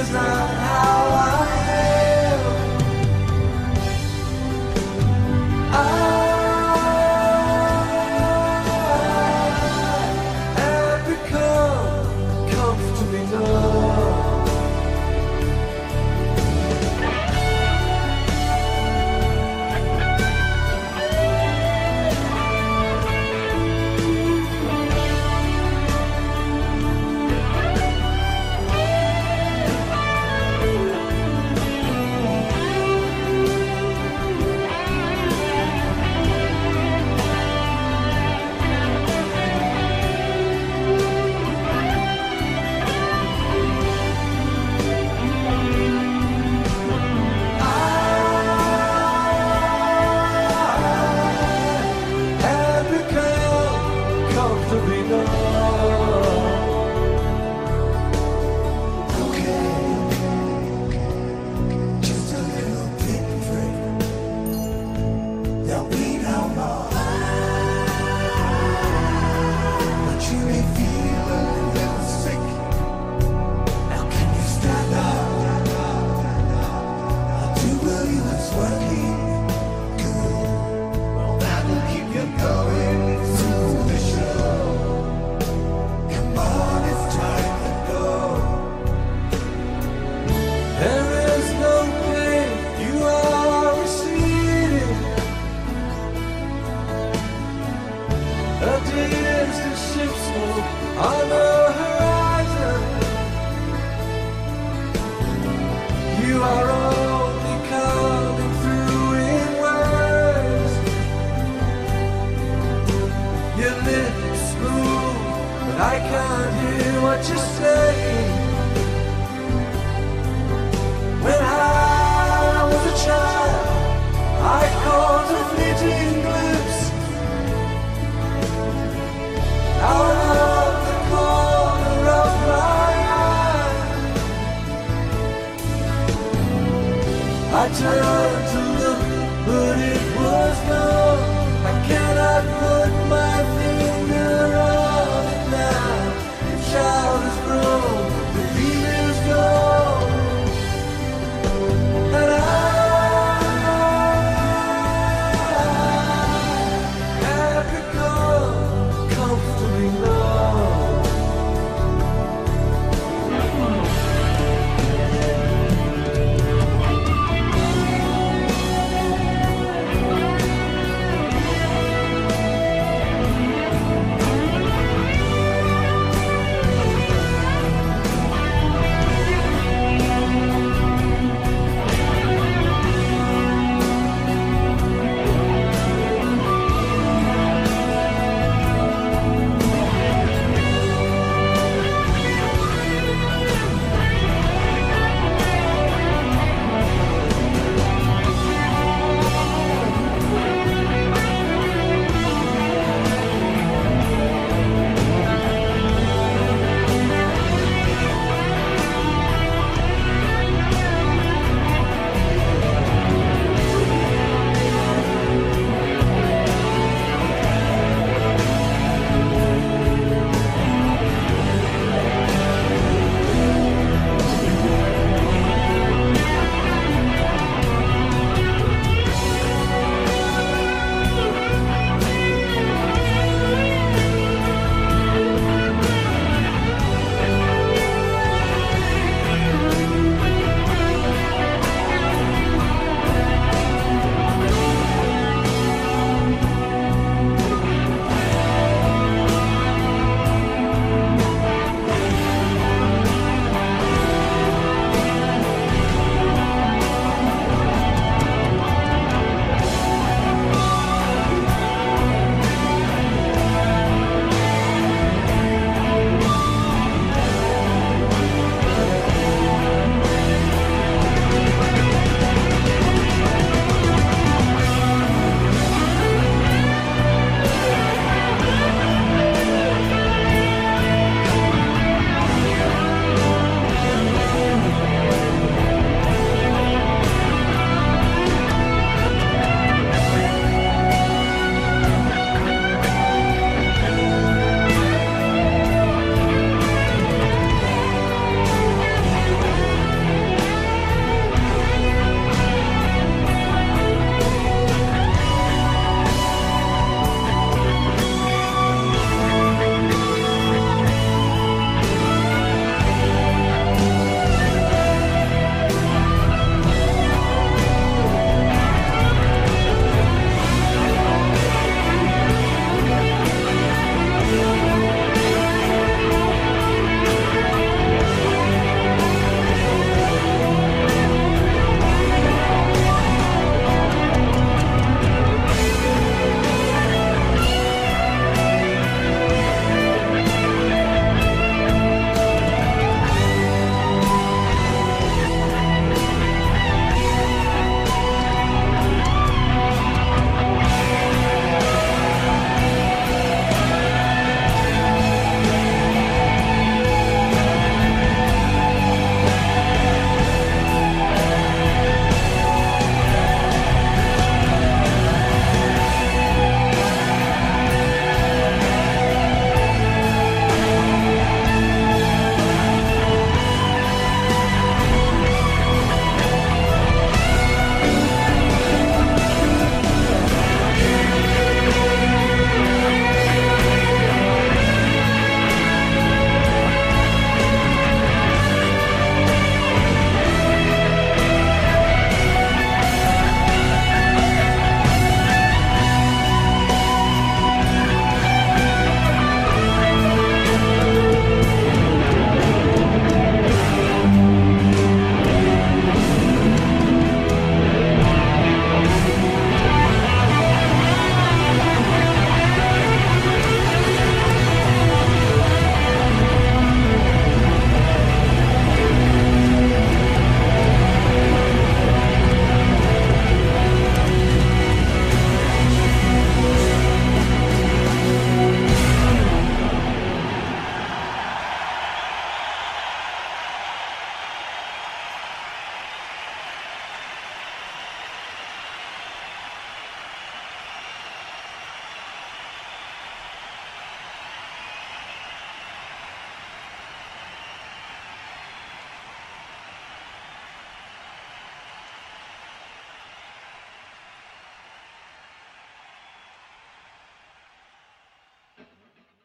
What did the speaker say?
is not. to be known. I turned to look, but it was not.